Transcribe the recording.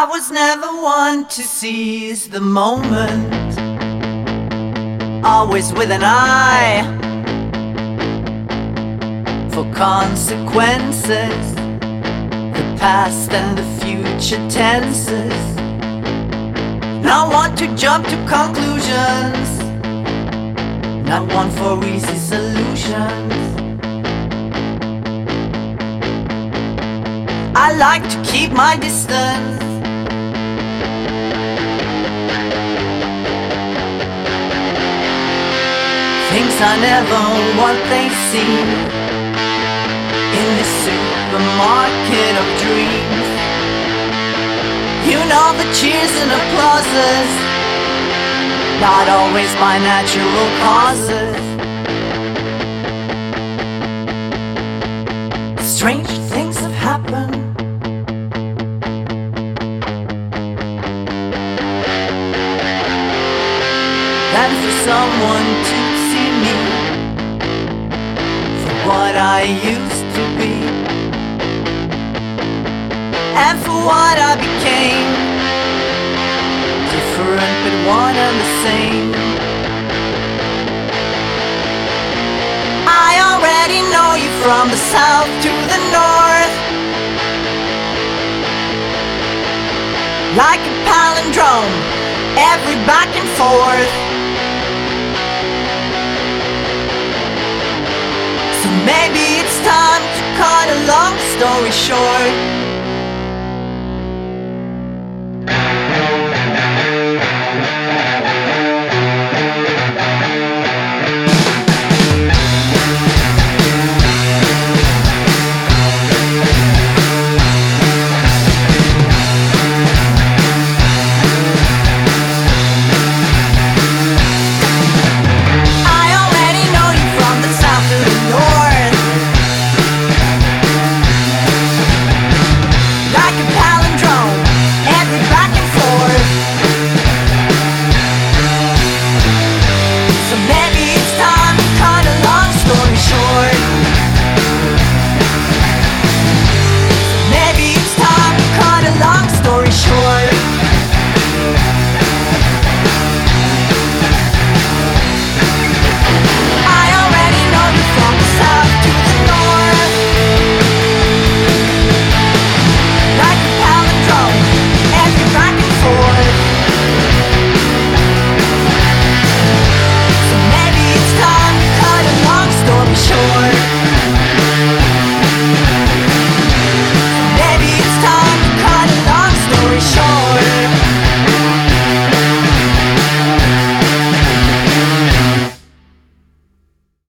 I was never one to seize the moment. Always with an eye for consequences, the past and the future tenses. Not want to jump to conclusions, not one for easy solutions. I like to keep my distance. Things are never what they seem in the supermarket of dreams. You know the cheers and applauses, not always by natural causes. Strange things have happened. Than for someone to for what I used to be and for what I became. Different but one and the same. I already know you from the south to the north. Like a palindrome, every back and forth. Story short.